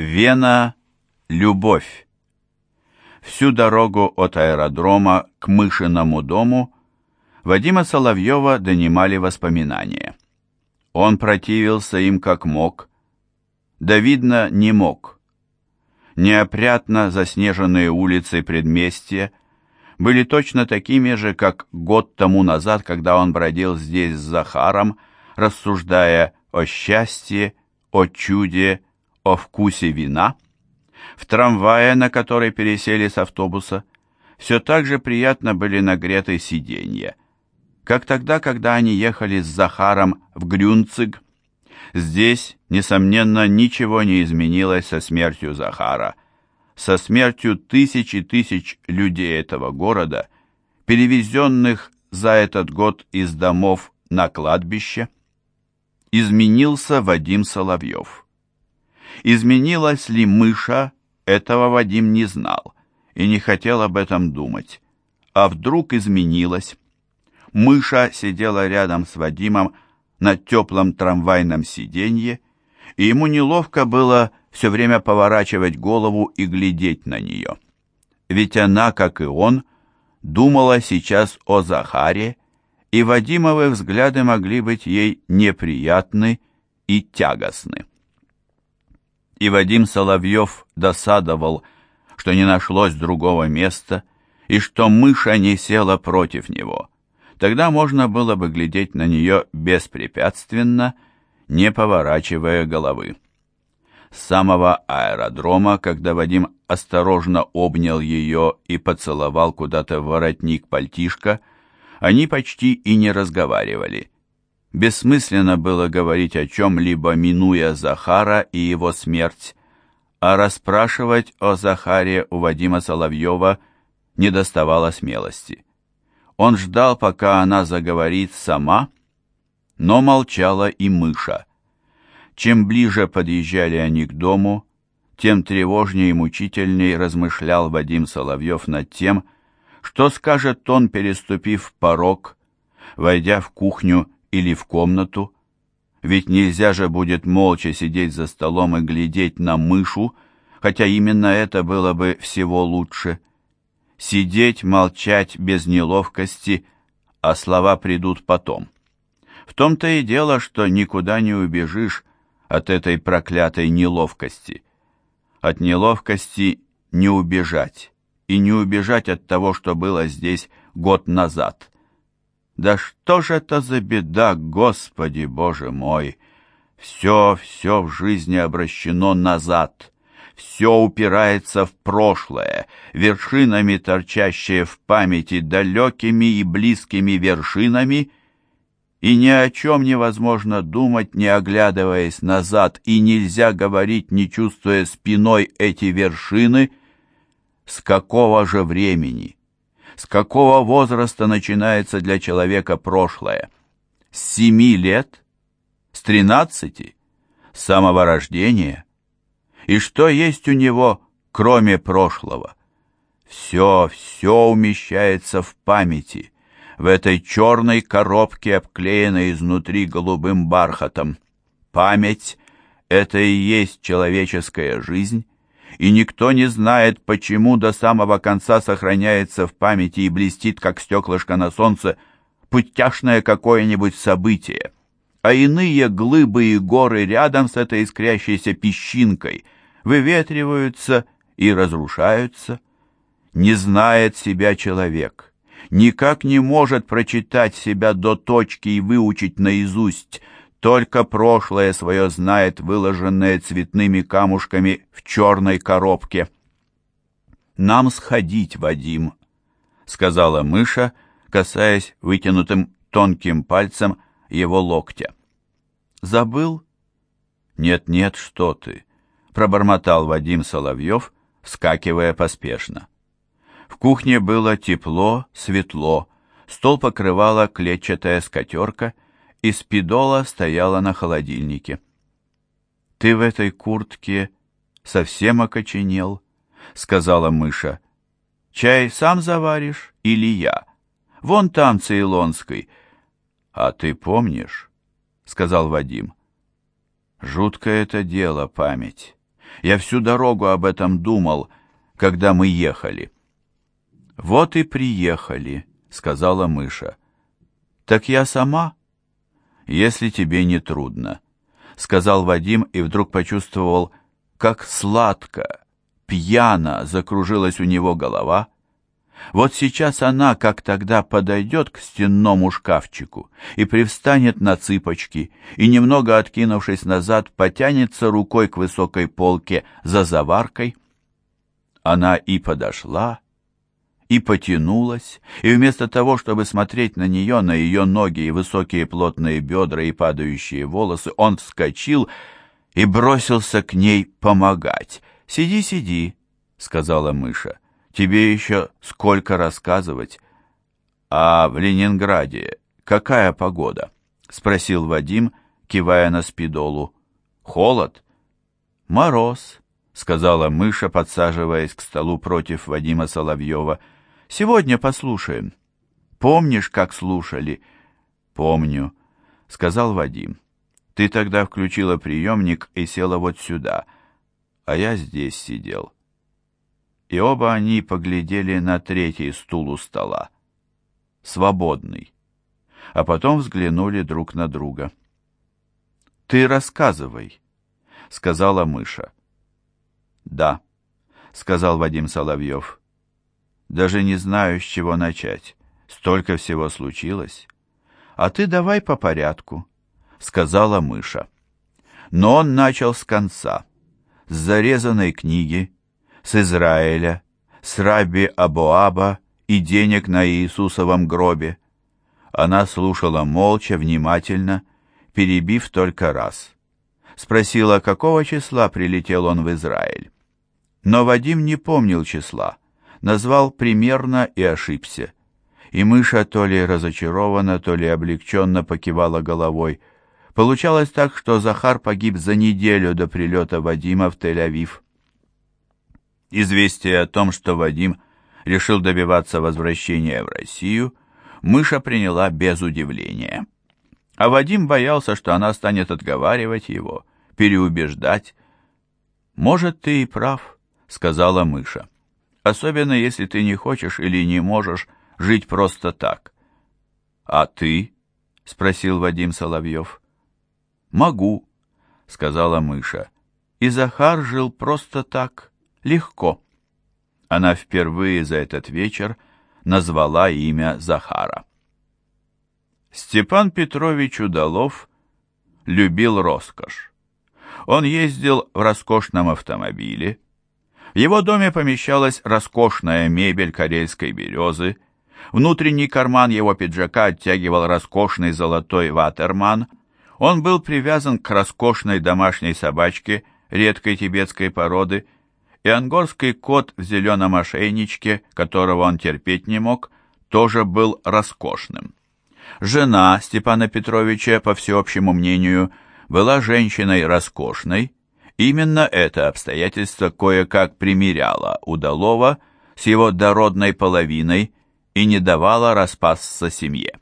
Вена – любовь. Всю дорогу от аэродрома к Мышиному дому Вадима Соловьева донимали воспоминания. Он противился им как мог, да, видно, не мог. Неопрятно заснеженные улицы предместья были точно такими же, как год тому назад, когда он бродил здесь с Захаром, рассуждая о счастье, о чуде, о вкусе вина. В трамвае, на который пересели с автобуса, все так же приятно были нагреты сиденья, как тогда, когда они ехали с Захаром в Грюнциг. Здесь, несомненно, ничего не изменилось со смертью Захара, со смертью тысяч и тысяч людей этого города, перевезенных за этот год из домов на кладбище. Изменился Вадим Соловьев. Изменилась ли мыша, этого Вадим не знал и не хотел об этом думать. А вдруг изменилась? Мыша сидела рядом с Вадимом на теплом трамвайном сиденье, и ему неловко было все время поворачивать голову и глядеть на нее. Ведь она, как и он, думала сейчас о Захаре, и Вадимовы взгляды могли быть ей неприятны и тягостны и Вадим Соловьев досадовал, что не нашлось другого места, и что мыша не села против него. Тогда можно было бы глядеть на нее беспрепятственно, не поворачивая головы. С самого аэродрома, когда Вадим осторожно обнял ее и поцеловал куда-то в воротник пальтишка, они почти и не разговаривали. Бессмысленно было говорить о чем-либо, минуя Захара и его смерть, а расспрашивать о Захаре у Вадима Соловьева не доставало смелости. Он ждал, пока она заговорит сама, но молчала и мыша. Чем ближе подъезжали они к дому, тем тревожнее и мучительней размышлял Вадим Соловьев над тем, что скажет он, переступив порог, войдя в кухню или в комнату, ведь нельзя же будет молча сидеть за столом и глядеть на мышу, хотя именно это было бы всего лучше. Сидеть, молчать без неловкости, а слова придут потом. В том-то и дело, что никуда не убежишь от этой проклятой неловкости. От неловкости не убежать, и не убежать от того, что было здесь год назад. Да что же это за беда, Господи Боже мой! Все, все в жизни обращено назад. Все упирается в прошлое, вершинами торчащие в памяти, далекими и близкими вершинами, и ни о чем невозможно думать, не оглядываясь назад, и нельзя говорить, не чувствуя спиной эти вершины, с какого же времени? С какого возраста начинается для человека прошлое? С семи лет? С тринадцати? С самого рождения? И что есть у него, кроме прошлого? Все, все умещается в памяти, в этой черной коробке, обклеенной изнутри голубым бархатом. Память — это и есть человеческая жизнь, и никто не знает, почему до самого конца сохраняется в памяти и блестит, как стеклышко на солнце, путяшное какое-нибудь событие. А иные глыбы и горы рядом с этой искрящейся песчинкой выветриваются и разрушаются. Не знает себя человек, никак не может прочитать себя до точки и выучить наизусть – только прошлое свое знает, выложенное цветными камушками в черной коробке. «Нам сходить, Вадим», — сказала мыша, касаясь вытянутым тонким пальцем его локтя. «Забыл?» «Нет-нет, что ты», — пробормотал Вадим Соловьев, вскакивая поспешно. В кухне было тепло, светло, стол покрывала клетчатая скатерка — и спидола стояла на холодильнике. «Ты в этой куртке совсем окоченел», — сказала мыша. «Чай сам заваришь или я? Вон там цейлонской». «А ты помнишь?» — сказал Вадим. «Жуткое это дело, память. Я всю дорогу об этом думал, когда мы ехали». «Вот и приехали», — сказала мыша. «Так я сама?» «Если тебе не трудно», — сказал Вадим и вдруг почувствовал, как сладко, пьяно закружилась у него голова. Вот сейчас она, как тогда, подойдет к стенному шкафчику и привстанет на цыпочки, и, немного откинувшись назад, потянется рукой к высокой полке за заваркой. Она и подошла, и потянулась, и вместо того, чтобы смотреть на нее, на ее ноги и высокие плотные бедра и падающие волосы, он вскочил и бросился к ней помогать. «Сиди, сиди», — сказала мыша, — «тебе еще сколько рассказывать». «А в Ленинграде какая погода?» — спросил Вадим, кивая на спидолу. «Холод?» «Мороз», — сказала мыша, подсаживаясь к столу против Вадима Соловьева, — Сегодня послушаем. Помнишь, как слушали? Помню, сказал Вадим. Ты тогда включила приемник и села вот сюда, а я здесь сидел. И оба они поглядели на третий стул у стола. Свободный. А потом взглянули друг на друга. «Ты рассказывай», — сказала мыша. «Да», — сказал Вадим Соловьев. Даже не знаю, с чего начать. Столько всего случилось. А ты давай по порядку, сказала мыша. Но он начал с конца. С зарезанной книги, с Израиля, с Раби Абоаба и денег на Иисусовом гробе. Она слушала молча, внимательно, перебив только раз. Спросила, какого числа прилетел он в Израиль. Но Вадим не помнил числа назвал примерно и ошибся. И мыша то ли разочарованно, то ли облегченно покивала головой. Получалось так, что Захар погиб за неделю до прилета Вадима в Тель-Авив. Известие о том, что Вадим решил добиваться возвращения в Россию, мыша приняла без удивления. А Вадим боялся, что она станет отговаривать его, переубеждать. «Может, ты и прав», — сказала мыша особенно если ты не хочешь или не можешь жить просто так. «А ты?» — спросил Вадим Соловьев. «Могу», — сказала мыша. И Захар жил просто так, легко. Она впервые за этот вечер назвала имя Захара. Степан Петрович Удалов любил роскошь. Он ездил в роскошном автомобиле, в его доме помещалась роскошная мебель карельской березы, внутренний карман его пиджака оттягивал роскошный золотой ватерман, он был привязан к роскошной домашней собачке редкой тибетской породы, и ангорский кот в зеленом ошейничке, которого он терпеть не мог, тоже был роскошным. Жена Степана Петровича, по всеобщему мнению, была женщиной роскошной, Именно это обстоятельство кое-как примиряло Удалова с его дородной половиной и не давало распасться семье.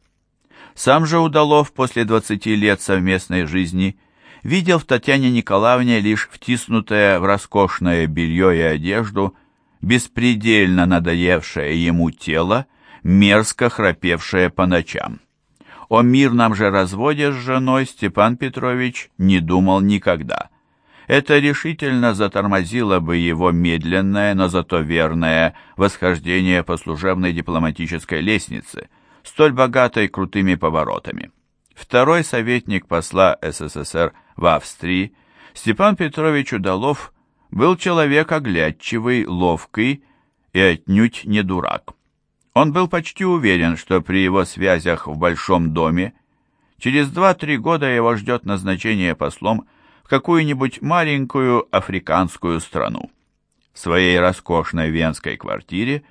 Сам же Удалов после 20 лет совместной жизни видел в Татьяне Николаевне лишь втиснутое в роскошное белье и одежду, беспредельно надоевшее ему тело, мерзко храпевшее по ночам. О мирном же разводе с женой Степан Петрович не думал никогда – это решительно затормозило бы его медленное, но зато верное восхождение по служебной дипломатической лестнице, столь богатой крутыми поворотами. Второй советник посла СССР в Австрии Степан Петрович Удалов был человек оглядчивый, ловкий и отнюдь не дурак. Он был почти уверен, что при его связях в Большом доме через 2-3 года его ждет назначение послом какую-нибудь маленькую африканскую страну. В своей роскошной венской квартире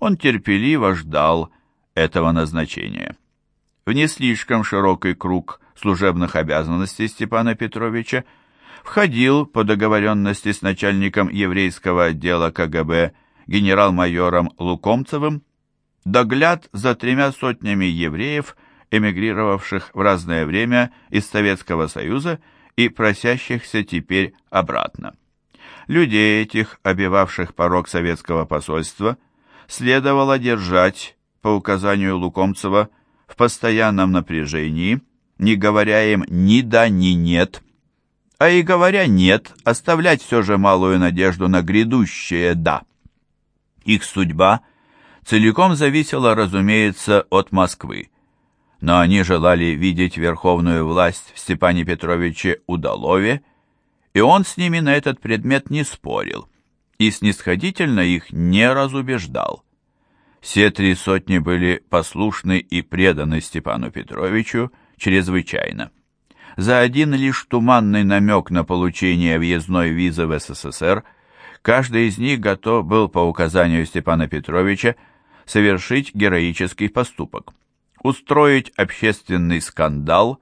он терпеливо ждал этого назначения. В не слишком широкий круг служебных обязанностей Степана Петровича входил по договоренности с начальником еврейского отдела КГБ генерал-майором Лукомцевым догляд за тремя сотнями евреев, эмигрировавших в разное время из Советского Союза и просящихся теперь обратно. Людей этих, обивавших порог советского посольства, следовало держать, по указанию Лукомцева, в постоянном напряжении, не говоря им ни да, ни нет, а и говоря нет, оставлять все же малую надежду на грядущее «да». Их судьба целиком зависела, разумеется, от Москвы, но они желали видеть верховную власть в Степане Петровиче Удалове, и он с ними на этот предмет не спорил и снисходительно их не разубеждал. Все три сотни были послушны и преданы Степану Петровичу чрезвычайно. За один лишь туманный намек на получение въездной визы в СССР каждый из них готов был по указанию Степана Петровича совершить героический поступок. Устроить общественный скандал,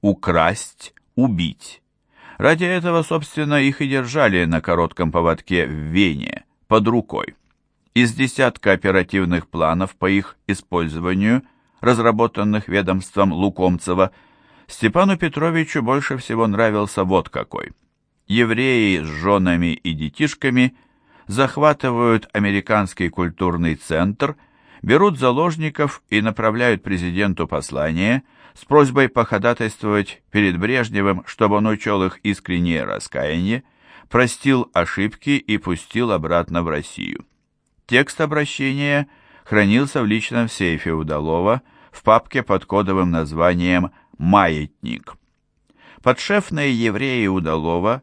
украсть, убить. Ради этого, собственно, их и держали на коротком поводке в Вене, под рукой. Из десятка оперативных планов по их использованию, разработанных ведомством Лукомцева, Степану Петровичу больше всего нравился вот какой. Евреи с женами и детишками захватывают американский культурный центр, берут заложников и направляют президенту послание – с просьбой походатайствовать перед Брежневым, чтобы он учел их искреннее раскаяние, простил ошибки и пустил обратно в Россию. Текст обращения хранился в личном сейфе Удалова в папке под кодовым названием «Маятник». Подшефные евреи Удалова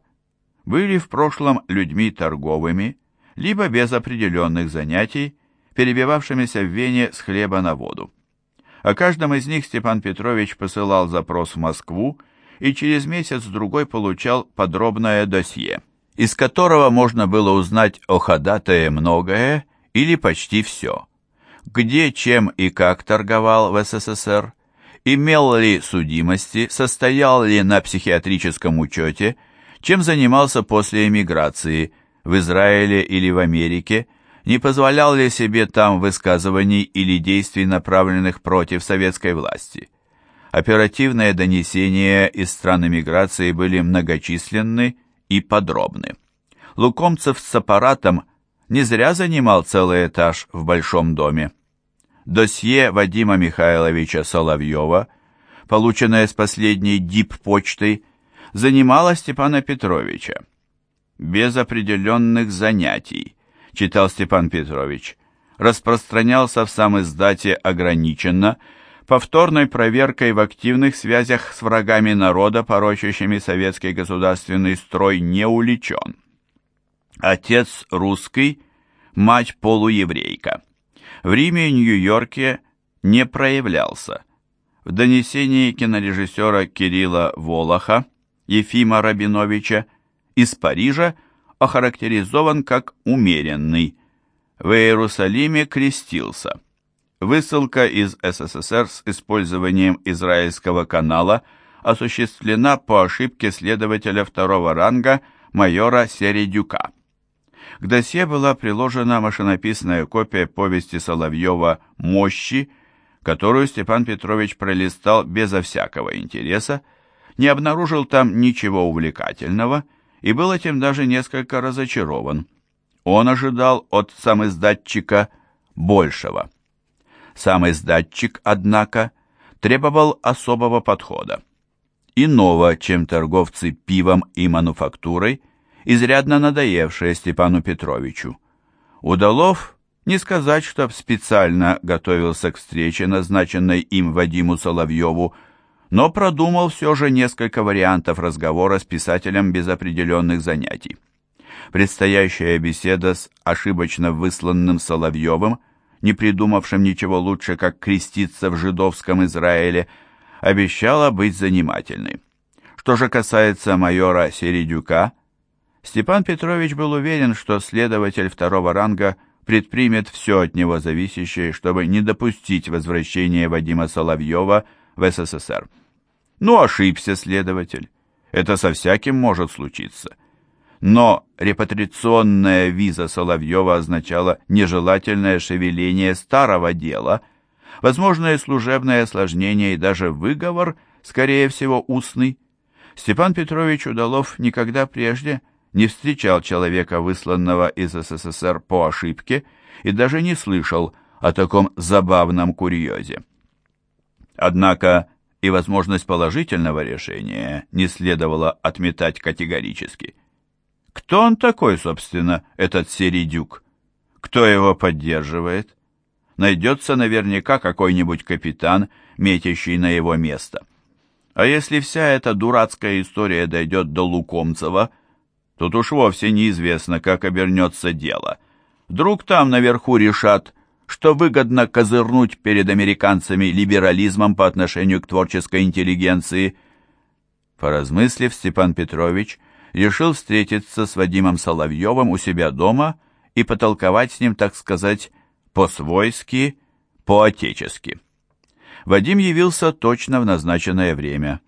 были в прошлом людьми торговыми, либо без определенных занятий, перебивавшимися в Вене с хлеба на воду. О каждом из них Степан Петрович посылал запрос в Москву и через месяц-другой получал подробное досье, из которого можно было узнать о ходатае многое или почти все. Где, чем и как торговал в СССР, имел ли судимости, состоял ли на психиатрическом учете, чем занимался после эмиграции, в Израиле или в Америке, не позволял ли себе там высказываний или действий, направленных против советской власти. Оперативные донесения из стран эмиграции были многочисленны и подробны. Лукомцев с аппаратом не зря занимал целый этаж в Большом доме. Досье Вадима Михайловича Соловьева, полученное с последней дип-почтой, занимало Степана Петровича. Без определенных занятий, читал Степан Петрович, распространялся в сам издате ограниченно, повторной проверкой в активных связях с врагами народа, порочащими советский государственный строй, не уличен. Отец русский, мать полуеврейка. В Риме и Нью-Йорке не проявлялся. В донесении кинорежиссера Кирилла Волоха, Ефима Рабиновича, из Парижа охарактеризован как умеренный. В Иерусалиме крестился. Высылка из СССР с использованием израильского канала осуществлена по ошибке следователя второго ранга майора Середюка. К досье была приложена машинописная копия повести Соловьева «Мощи», которую Степан Петрович пролистал безо всякого интереса, не обнаружил там ничего увлекательного и был этим даже несколько разочарован. Он ожидал от самиздатчика большего. Сам издатчик, однако, требовал особого подхода. Иного, чем торговцы пивом и мануфактурой, изрядно надоевшие Степану Петровичу. Удалов не сказать, чтоб специально готовился к встрече, назначенной им Вадиму Соловьеву, но продумал все же несколько вариантов разговора с писателем без определенных занятий. Предстоящая беседа с ошибочно высланным Соловьевым, не придумавшим ничего лучше, как креститься в жидовском Израиле, обещала быть занимательной. Что же касается майора Середюка, Степан Петрович был уверен, что следователь второго ранга предпримет все от него зависящее, чтобы не допустить возвращения Вадима Соловьева в СССР. Ну, ошибся следователь. Это со всяким может случиться. Но репатриационная виза Соловьева означала нежелательное шевеление старого дела, возможное служебное осложнение и даже выговор, скорее всего, устный. Степан Петрович Удалов никогда прежде не встречал человека, высланного из СССР по ошибке, и даже не слышал о таком забавном курьезе. Однако и возможность положительного решения не следовало отметать категорически. Кто он такой, собственно, этот Середюк? Кто его поддерживает? Найдется наверняка какой-нибудь капитан, метящий на его место. А если вся эта дурацкая история дойдет до Лукомцева, тут уж вовсе неизвестно, как обернется дело. Вдруг там наверху решат, что выгодно козырнуть перед американцами либерализмом по отношению к творческой интеллигенции. Поразмыслив, Степан Петрович решил встретиться с Вадимом Соловьевым у себя дома и потолковать с ним, так сказать, по-свойски, по-отечески. Вадим явился точно в назначенное время.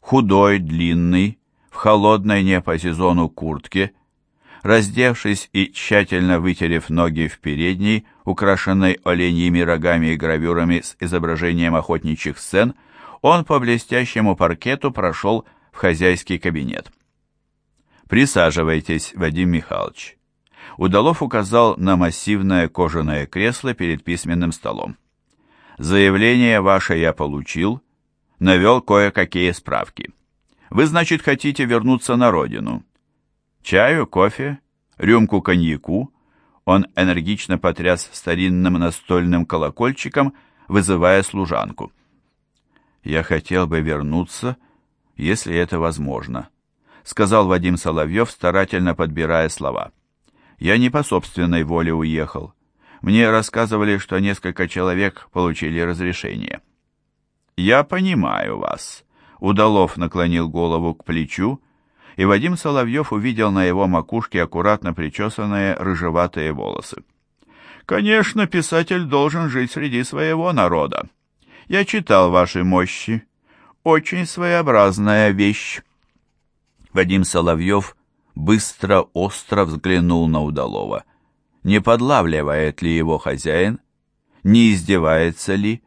Худой, длинный, в холодной не по сезону куртке, Раздевшись и тщательно вытерев ноги в передней, украшенной оленьими рогами и гравюрами с изображением охотничьих сцен, он по блестящему паркету прошел в хозяйский кабинет. «Присаживайтесь, Вадим Михайлович». Удалов указал на массивное кожаное кресло перед письменным столом. «Заявление ваше я получил, навел кое-какие справки. Вы, значит, хотите вернуться на родину?» Чаю, кофе, рюмку коньяку. Он энергично потряс старинным настольным колокольчиком, вызывая служанку. «Я хотел бы вернуться, если это возможно», — сказал Вадим Соловьев, старательно подбирая слова. «Я не по собственной воле уехал. Мне рассказывали, что несколько человек получили разрешение». «Я понимаю вас», — Удалов наклонил голову к плечу, — и Вадим Соловьев увидел на его макушке аккуратно причесанные рыжеватые волосы. «Конечно, писатель должен жить среди своего народа. Я читал ваши мощи. Очень своеобразная вещь». Вадим Соловьев быстро, остро взглянул на Удалова. Не подлавливает ли его хозяин? Не издевается ли?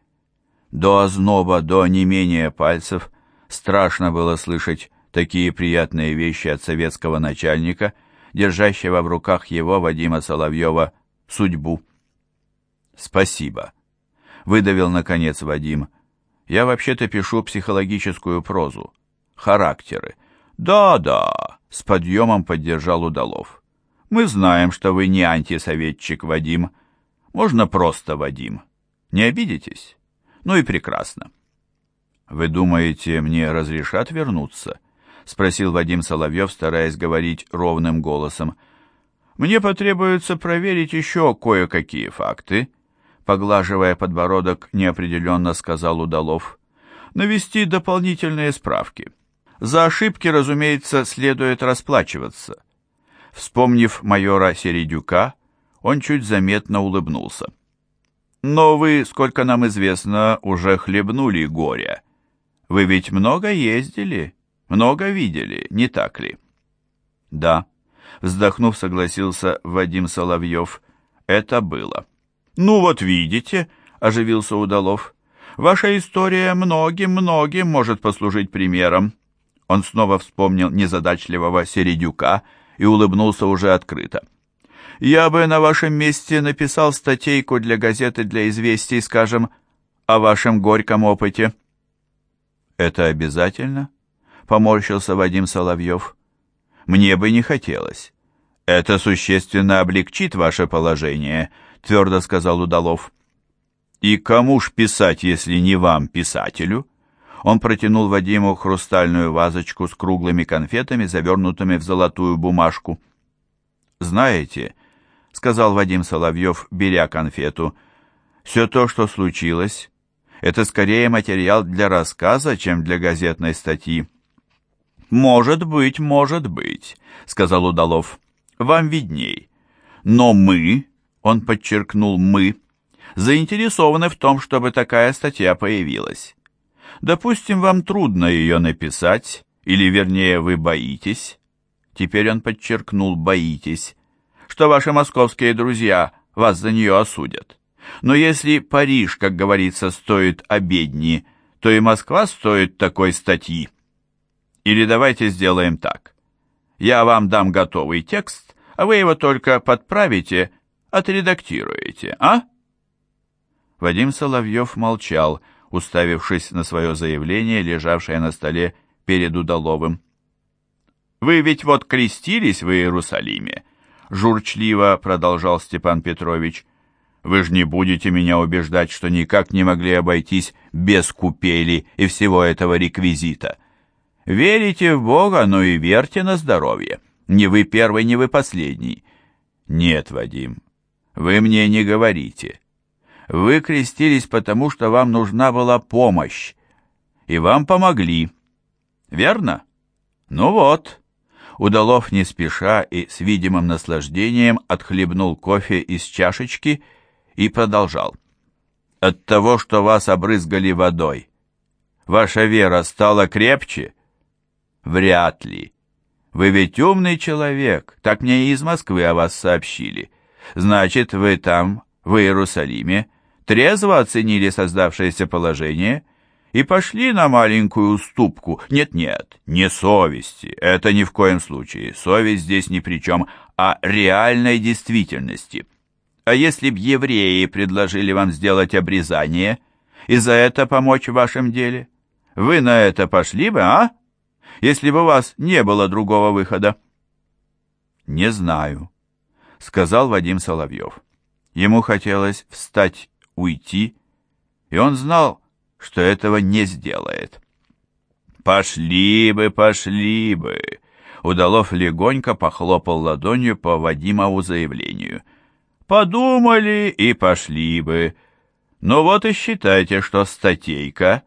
До озноба, до не менее пальцев страшно было слышать такие приятные вещи от советского начальника, держащего в руках его, Вадима Соловьева, судьбу. «Спасибо», — выдавил, наконец, Вадим. «Я вообще-то пишу психологическую прозу. Характеры». «Да-да», — с подъемом поддержал Удалов. «Мы знаем, что вы не антисоветчик, Вадим. Можно просто Вадим. Не обидитесь? Ну и прекрасно». «Вы думаете, мне разрешат вернуться?» Спросил Вадим Соловьев, стараясь говорить ровным голосом. «Мне потребуется проверить еще кое-какие факты», поглаживая подбородок, неопределенно сказал Удалов. «Навести дополнительные справки. За ошибки, разумеется, следует расплачиваться». Вспомнив майора Середюка, он чуть заметно улыбнулся. «Но вы, сколько нам известно, уже хлебнули горя. Вы ведь много ездили?» Много видели, не так ли? Да, вздохнув, согласился Вадим Соловьев. Это было. Ну вот видите, оживился Удалов. Ваша история многим-многим может послужить примером. Он снова вспомнил незадачливого Середюка и улыбнулся уже открыто. Я бы на вашем месте написал статейку для газеты для известий, скажем, о вашем горьком опыте. Это обязательно? Поморщился Вадим Соловьев. «Мне бы не хотелось». «Это существенно облегчит ваше положение», — твердо сказал Удалов. «И кому ж писать, если не вам, писателю?» Он протянул Вадиму хрустальную вазочку с круглыми конфетами, завернутыми в золотую бумажку. «Знаете», — сказал Вадим Соловьев, беря конфету, — «все то, что случилось, это скорее материал для рассказа, чем для газетной статьи». «Может быть, может быть», — сказал Удалов. «Вам видней. Но мы, — он подчеркнул «мы», — заинтересованы в том, чтобы такая статья появилась. Допустим, вам трудно ее написать, или, вернее, вы боитесь, теперь он подчеркнул «боитесь», что ваши московские друзья вас за нее осудят. Но если Париж, как говорится, стоит обедни, то и Москва стоит такой статьи. Или давайте сделаем так. Я вам дам готовый текст, а вы его только подправите, отредактируете, а?» Вадим Соловьев молчал, уставившись на свое заявление, лежавшее на столе перед Удаловым. «Вы ведь вот крестились в Иерусалиме», — журчливо продолжал Степан Петрович. «Вы же не будете меня убеждать, что никак не могли обойтись без купели и всего этого реквизита. Верите в Бога, но и верьте на здоровье. Не вы первый, не вы последний». «Нет, Вадим, вы мне не говорите. Вы крестились потому, что вам нужна была помощь, и вам помогли. Верно? Ну вот». Удалов не спеша и с видимым наслаждением отхлебнул кофе из чашечки и продолжал. «От того, что вас обрызгали водой, ваша вера стала крепче? Вряд ли. Вы ведь умный человек, так мне и из Москвы о вас сообщили. Значит, вы там, в Иерусалиме, трезво оценили создавшееся положение и пошли на маленькую уступку. Нет-нет, не совести, это ни в коем случае. Совесть здесь ни при чем, а реальной действительности. А если б евреи предложили вам сделать обрезание и за это помочь в вашем деле, вы на это пошли бы, а? Если бы у вас не было другого выхода. Не знаю, сказал Вадим Соловьев. Ему хотелось встать уйти, и он знал, что этого не сделает. «Пошли бы, пошли бы!» Удалов легонько похлопал ладонью по Вадимову заявлению. «Подумали и пошли бы. Но вот и считайте, что статейка —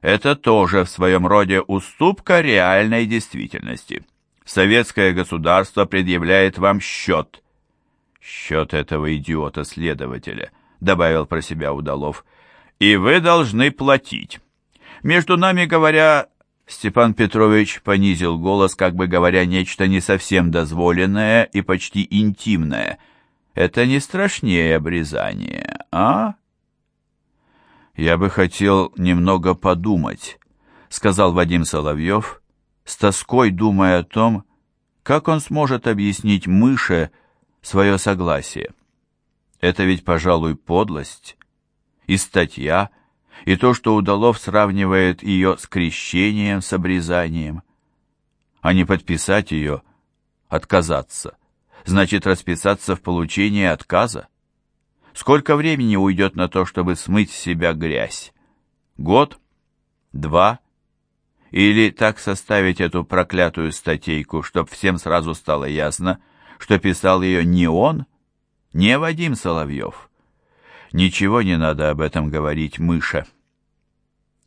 это тоже в своем роде уступка реальной действительности. Советское государство предъявляет вам счет». «Счет этого идиота-следователя», — добавил про себя Удалов. «И вы должны платить. Между нами говоря...» Степан Петрович понизил голос, как бы говоря нечто не совсем дозволенное и почти интимное. «Это не страшнее обрезания, а?» «Я бы хотел немного подумать», — сказал Вадим Соловьев, с тоской думая о том, как он сможет объяснить мыше свое согласие. Это ведь, пожалуй, подлость. И статья, и то, что Удалов сравнивает ее с крещением, с обрезанием. А не подписать ее, отказаться. Значит, расписаться в получении отказа. Сколько времени уйдет на то, чтобы смыть с себя грязь? Год? Два? Или так составить эту проклятую статейку, чтоб всем сразу стало ясно, что писал ее не он, не Вадим Соловьев. Ничего не надо об этом говорить мыша.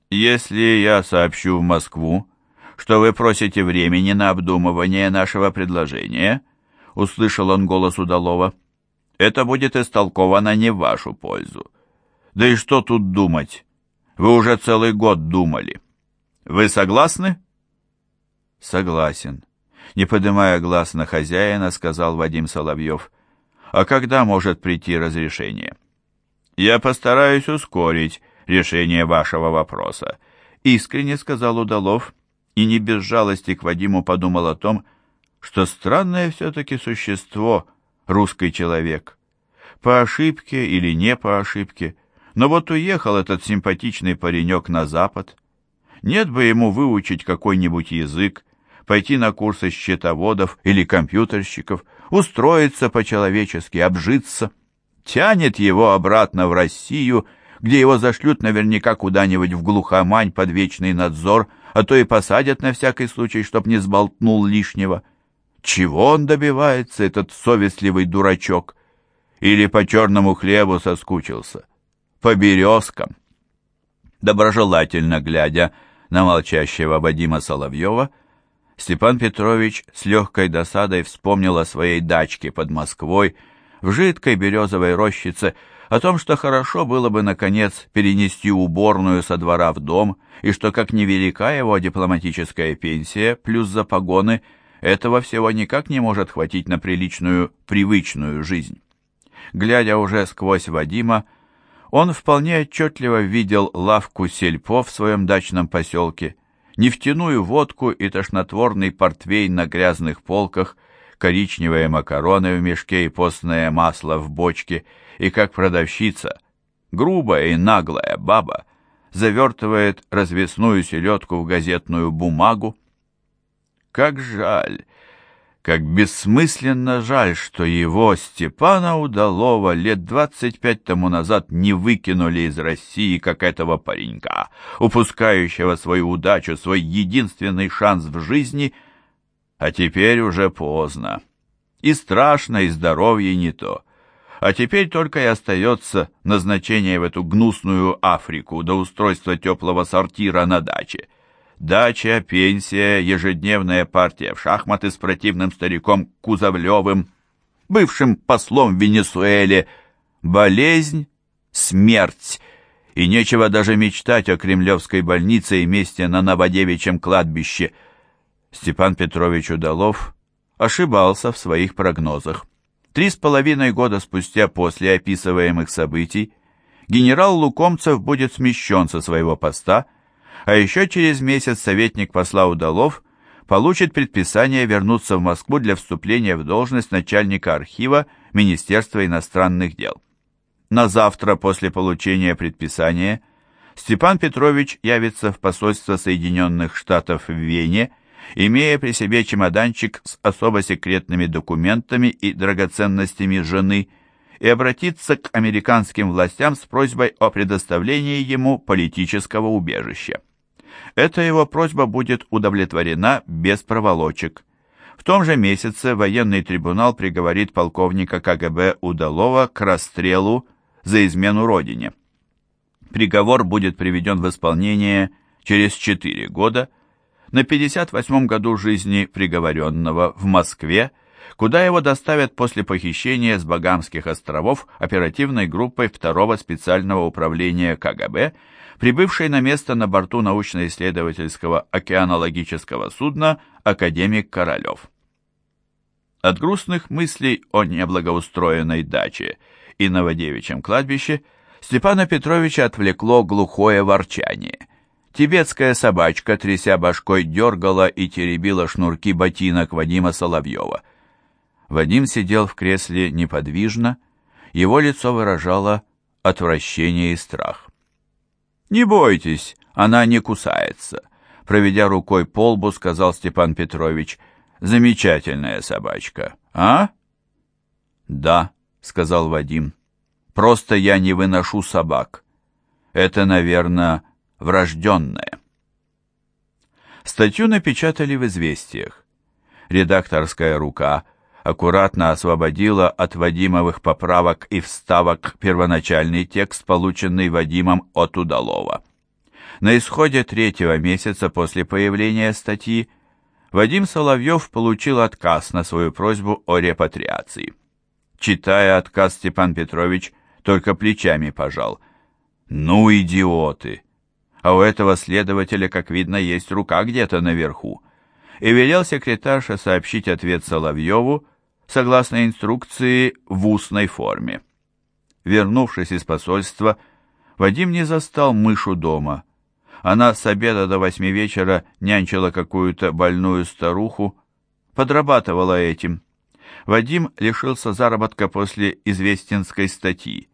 Если я сообщу в Москву, что вы просите времени на обдумывание нашего предложения, услышал он голос Удалова, это будет истолковано не в вашу пользу. Да и что тут думать? Вы уже целый год думали. Вы согласны? Согласен. Не поднимая глаз на хозяина, сказал Вадим Соловьев. А когда может прийти разрешение? Я постараюсь ускорить решение вашего вопроса, искренне сказал Удалов, и не без жалости к Вадиму подумал о том, что странное все-таки существо русский человек. По ошибке или не по ошибке, но вот уехал этот симпатичный паренек на запад. Нет бы ему выучить какой-нибудь язык, пойти на курсы счетоводов или компьютерщиков, устроиться по-человечески, обжиться. Тянет его обратно в Россию, где его зашлют наверняка куда-нибудь в глухомань под вечный надзор, а то и посадят на всякий случай, чтоб не сболтнул лишнего. Чего он добивается, этот совестливый дурачок? Или по черному хлебу соскучился? По березкам? Доброжелательно глядя на молчащего Вадима Соловьева, Степан Петрович с легкой досадой вспомнил о своей дачке под Москвой, в жидкой березовой рощице, о том, что хорошо было бы, наконец, перенести уборную со двора в дом, и что, как невелика его дипломатическая пенсия, плюс за погоны, этого всего никак не может хватить на приличную, привычную жизнь. Глядя уже сквозь Вадима, он вполне отчетливо видел лавку сельпо в своем дачном поселке, нефтяную водку и тошнотворный портвейн на грязных полках, коричневые макароны в мешке и постное масло в бочке, и как продавщица, грубая и наглая баба, завертывает развесную селедку в газетную бумагу. Как жаль, как бессмысленно жаль, что его, Степана Удалова, лет двадцать пять тому назад не выкинули из России, как этого паренька, упускающего свою удачу, свой единственный шанс в жизни, а теперь уже поздно. И страшно, и здоровье не то. А теперь только и остается назначение в эту гнусную Африку до устройства теплого сортира на даче. Дача, пенсия, ежедневная партия в шахматы с противным стариком Кузовлевым, бывшим послом в Венесуэле, болезнь, смерть. И нечего даже мечтать о кремлевской больнице и месте на Новодевичьем кладбище. Степан Петрович Удалов ошибался в своих прогнозах. Три с половиной года спустя после описываемых событий генерал Лукомцев будет смещен со своего поста, а еще через месяц советник посла Удалов получит предписание вернуться в Москву для вступления в должность начальника архива Министерства иностранных дел. На завтра после получения предписания Степан Петрович явится в посольство Соединенных Штатов в Вене имея при себе чемоданчик с особо секретными документами и драгоценностями жены, и обратиться к американским властям с просьбой о предоставлении ему политического убежища. Эта его просьба будет удовлетворена без проволочек. В том же месяце военный трибунал приговорит полковника КГБ Удалова к расстрелу за измену родине. Приговор будет приведен в исполнение через 4 года – на 58-м году жизни приговоренного в Москве, куда его доставят после похищения с Багамских островов оперативной группой второго специального управления КГБ, прибывшей на место на борту научно-исследовательского океанологического судна «Академик Королев». От грустных мыслей о неблагоустроенной даче и Новодевичьем кладбище Степана Петровича отвлекло глухое ворчание – Тибетская собачка, тряся башкой, дергала и теребила шнурки ботинок Вадима Соловьева. Вадим сидел в кресле неподвижно, его лицо выражало отвращение и страх. «Не бойтесь, она не кусается», — проведя рукой по лбу, сказал Степан Петрович. «Замечательная собачка, а?» «Да», — сказал Вадим. «Просто я не выношу собак. Это, наверное, врожденное. Статью напечатали в «Известиях». Редакторская рука аккуратно освободила от Вадимовых поправок и вставок первоначальный текст, полученный Вадимом от Удалова. На исходе третьего месяца после появления статьи Вадим Соловьев получил отказ на свою просьбу о репатриации. Читая отказ, Степан Петрович только плечами пожал. «Ну, идиоты! а у этого следователя, как видно, есть рука где-то наверху, и велел секретарше сообщить ответ Соловьеву согласно инструкции в устной форме. Вернувшись из посольства, Вадим не застал мышу дома. Она с обеда до восьми вечера нянчила какую-то больную старуху, подрабатывала этим. Вадим лишился заработка после известинской статьи.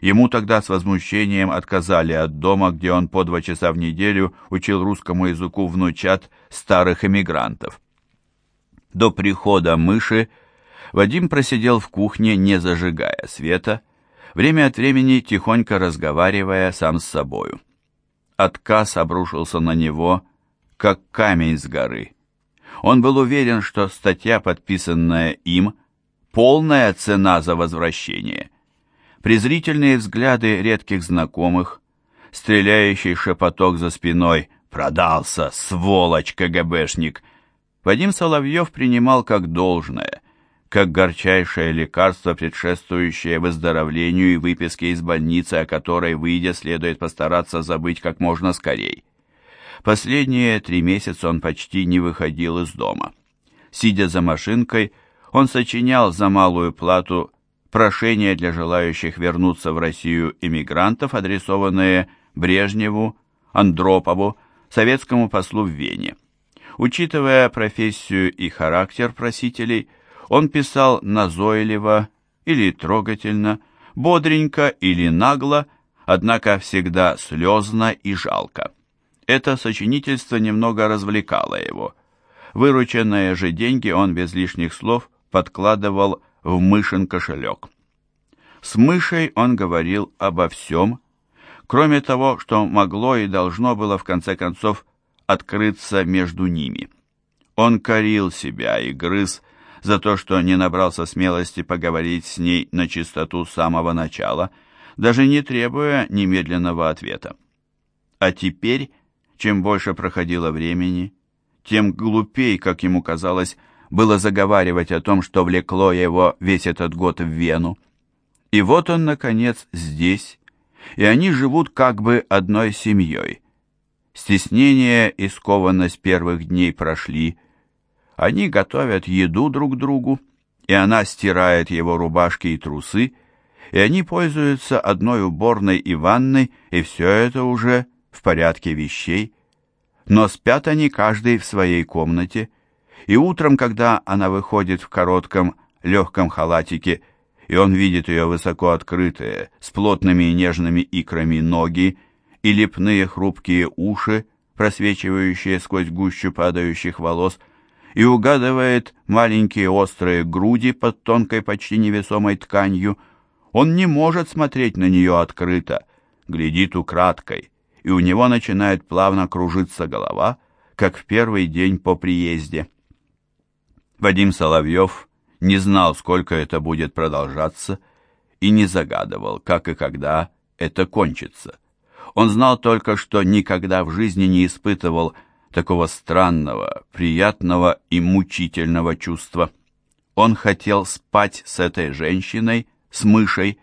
Ему тогда с возмущением отказали от дома, где он по два часа в неделю учил русскому языку внучат старых эмигрантов. До прихода мыши Вадим просидел в кухне, не зажигая света, время от времени тихонько разговаривая сам с собою. Отказ обрушился на него, как камень с горы. Он был уверен, что статья, подписанная им, полная цена за возвращение – презрительные взгляды редких знакомых, стреляющий шепоток за спиной «Продался, сволочь, КГБшник!» Вадим Соловьев принимал как должное, как горчайшее лекарство, предшествующее выздоровлению и выписке из больницы, о которой, выйдя, следует постараться забыть как можно скорей. Последние три месяца он почти не выходил из дома. Сидя за машинкой, он сочинял за малую плату прошения для желающих вернуться в Россию иммигрантов, адресованные Брежневу, Андропову, советскому послу в Вене. Учитывая профессию и характер просителей, он писал назойливо или трогательно, бодренько или нагло, однако всегда слезно и жалко. Это сочинительство немного развлекало его. Вырученные же деньги он без лишних слов подкладывал в мышин кошелек. С мышей он говорил обо всем, кроме того, что могло и должно было в конце концов открыться между ними. Он корил себя и грыз за то, что не набрался смелости поговорить с ней на чистоту с самого начала, даже не требуя немедленного ответа. А теперь, чем больше проходило времени, тем глупей, как ему казалось, было заговаривать о том, что влекло его весь этот год в Вену. И вот он, наконец, здесь, и они живут как бы одной семьей. Стеснение и скованность первых дней прошли, они готовят еду друг другу, и она стирает его рубашки и трусы, и они пользуются одной уборной и ванной, и все это уже в порядке вещей. Но спят они каждый в своей комнате, и утром, когда она выходит в коротком легком халатике, и он видит ее высоко открытые, с плотными и нежными икрами ноги, и лепные хрупкие уши, просвечивающие сквозь гущу падающих волос, и угадывает маленькие острые груди под тонкой почти невесомой тканью, он не может смотреть на нее открыто, глядит украдкой, и у него начинает плавно кружиться голова, как в первый день по приезде. Вадим Соловьев не знал, сколько это будет продолжаться, и не загадывал, как и когда это кончится. Он знал только, что никогда в жизни не испытывал такого странного, приятного и мучительного чувства. Он хотел спать с этой женщиной, с мышей,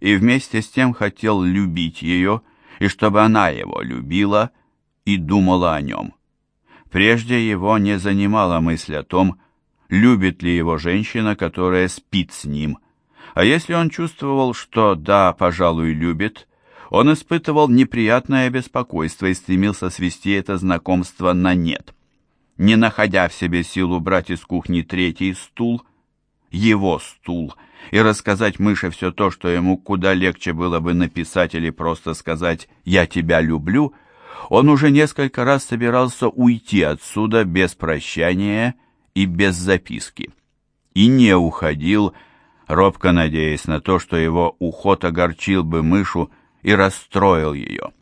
и вместе с тем хотел любить ее, и чтобы она его любила и думала о нем. Прежде его не занимала мысль о том, любит ли его женщина, которая спит с ним. А если он чувствовал, что да, пожалуй, любит, он испытывал неприятное беспокойство и стремился свести это знакомство на нет. Не находя в себе силу брать из кухни третий стул, его стул, и рассказать мыше все то, что ему куда легче было бы написать или просто сказать «я тебя люблю», он уже несколько раз собирался уйти отсюда без прощания и без записки. И не уходил, робко надеясь на то, что его уход огорчил бы мышу и расстроил ее.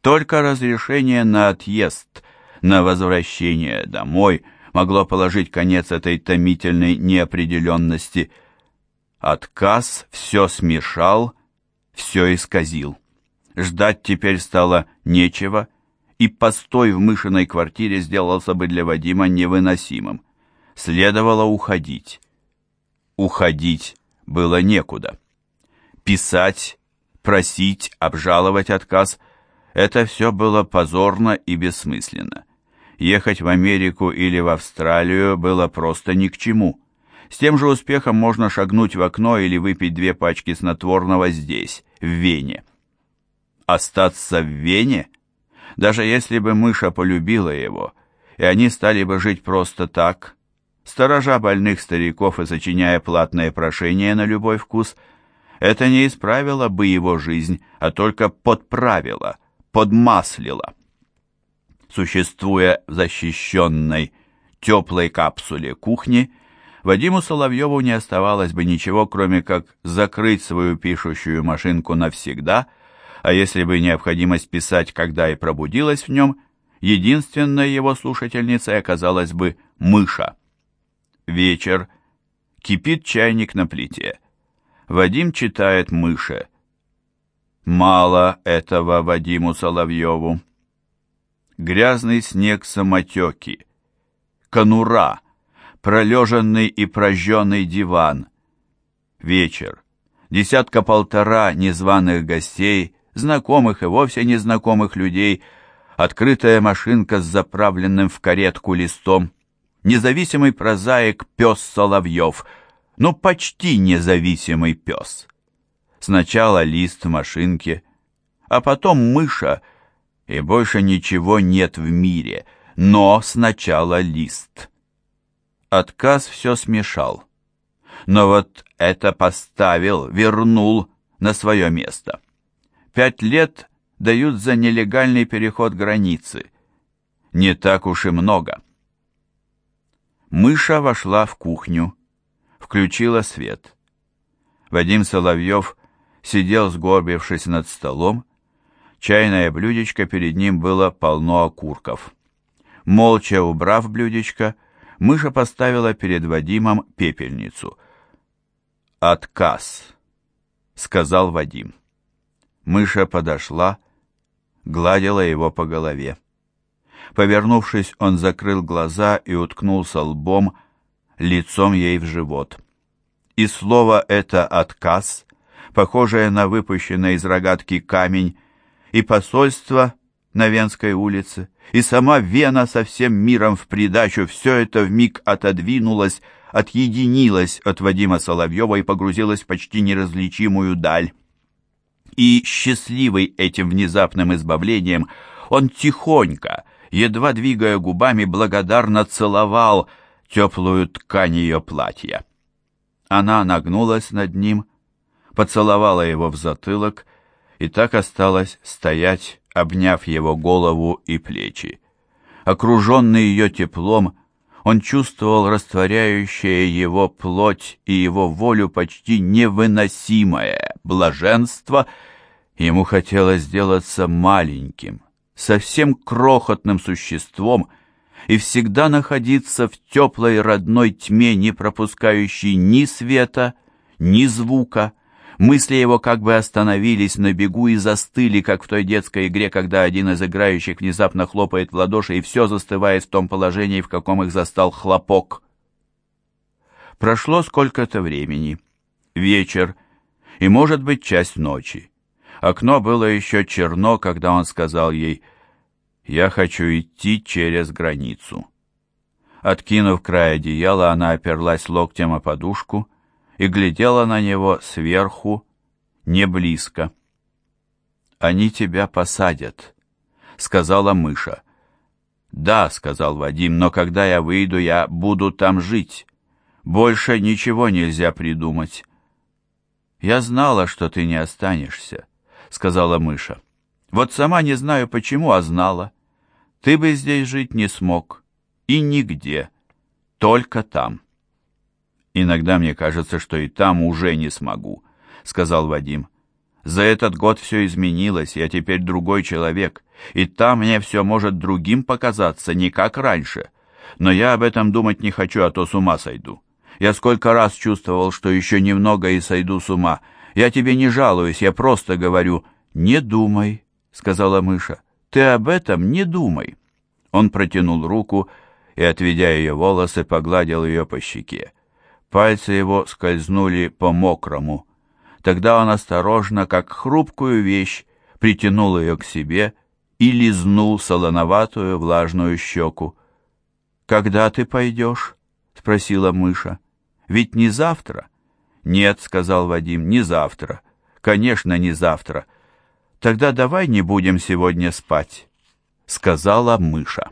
Только разрешение на отъезд, на возвращение домой могло положить конец этой томительной неопределенности. Отказ все смешал, все исказил. Ждать теперь стало нечего, и постой в мышиной квартире сделался бы для Вадима невыносимым. Следовало уходить. Уходить было некуда. Писать просить, обжаловать отказ – это все было позорно и бессмысленно. Ехать в Америку или в Австралию было просто ни к чему. С тем же успехом можно шагнуть в окно или выпить две пачки снотворного здесь, в Вене. Остаться в Вене? Даже если бы мыша полюбила его, и они стали бы жить просто так, сторожа больных стариков и сочиняя платные прошения на любой вкус – это не исправило бы его жизнь, а только подправило, подмаслило. Существуя в защищенной, теплой капсуле кухни, Вадиму Соловьеву не оставалось бы ничего, кроме как закрыть свою пишущую машинку навсегда, а если бы необходимость писать, когда и пробудилась в нем, единственной его слушательницей оказалась бы мыша. Вечер. Кипит чайник на плите. Вадим читает мыше. Мало этого Вадиму Соловьеву. Грязный снег самотеки, конура, пролеженный и прожженный диван. Вечер. Десятка-полтора незваных гостей, знакомых и вовсе незнакомых людей, открытая машинка с заправленным в каретку листом, независимый прозаик пес Соловьев — но почти независимый пес. Сначала лист в машинке, а потом мыша и больше ничего нет в мире, но сначала лист. Отказ все смешал. Но вот это поставил, вернул на свое место. Пять лет дают за нелегальный переход границы. Не так уж и много. Мыша вошла в кухню, включила свет. Вадим Соловьев сидел, сгорбившись над столом. Чайное блюдечко перед ним было полно окурков. Молча убрав блюдечко, мыша поставила перед Вадимом пепельницу. «Отказ», — сказал Вадим. Мыша подошла, гладила его по голове. Повернувшись, он закрыл глаза и уткнулся лбом, лицом ей в живот. И слово это «отказ», похожее на выпущенный из рогатки камень, и посольство на Венской улице, и сама Вена со всем миром в придачу, все это вмиг отодвинулось, отъединилось от Вадима Соловьева и погрузилось в почти неразличимую даль. И, счастливый этим внезапным избавлением, он тихонько, едва двигая губами, благодарно целовал теплую ткань ее платья. Она нагнулась над ним, поцеловала его в затылок и так осталась стоять, обняв его голову и плечи. Окруженный ее теплом, он чувствовал растворяющее его плоть и его волю почти невыносимое блаженство. Ему хотелось сделаться маленьким, совсем крохотным существом и всегда находиться в теплой родной тьме, не пропускающей ни света, ни звука. Мысли его как бы остановились на бегу и застыли, как в той детской игре, когда один из играющих внезапно хлопает в ладоши, и все застывает в том положении, в каком их застал хлопок. Прошло сколько-то времени. Вечер, и, может быть, часть ночи. Окно было еще черно, когда он сказал ей «Я хочу идти через границу». Откинув край одеяла, она оперлась локтем о подушку и глядела на него сверху, не близко. «Они тебя посадят», — сказала мыша. «Да», — сказал Вадим, — «но когда я выйду, я буду там жить. Больше ничего нельзя придумать». «Я знала, что ты не останешься», — сказала мыша. «Вот сама не знаю почему, а знала. Ты бы здесь жить не смог. И нигде. Только там». «Иногда мне кажется, что и там уже не смогу», — сказал Вадим. «За этот год все изменилось, я теперь другой человек, и там мне все может другим показаться, не как раньше. Но я об этом думать не хочу, а то с ума сойду. Я сколько раз чувствовал, что еще немного и сойду с ума. Я тебе не жалуюсь, я просто говорю, не думай, сказала мыша. Ты об этом не думай. Он протянул руку и, отведя ее волосы, погладил ее по щеке. Пальцы его скользнули по мокрому. Тогда он осторожно, как хрупкую вещь, притянул ее к себе и лизнул солоноватую влажную щеку. «Когда ты пойдешь?» — спросила мыша. «Ведь не завтра?» «Нет», — сказал Вадим, — «не завтра». «Конечно, не завтра». «Тогда давай не будем сегодня спать», — сказала мыша.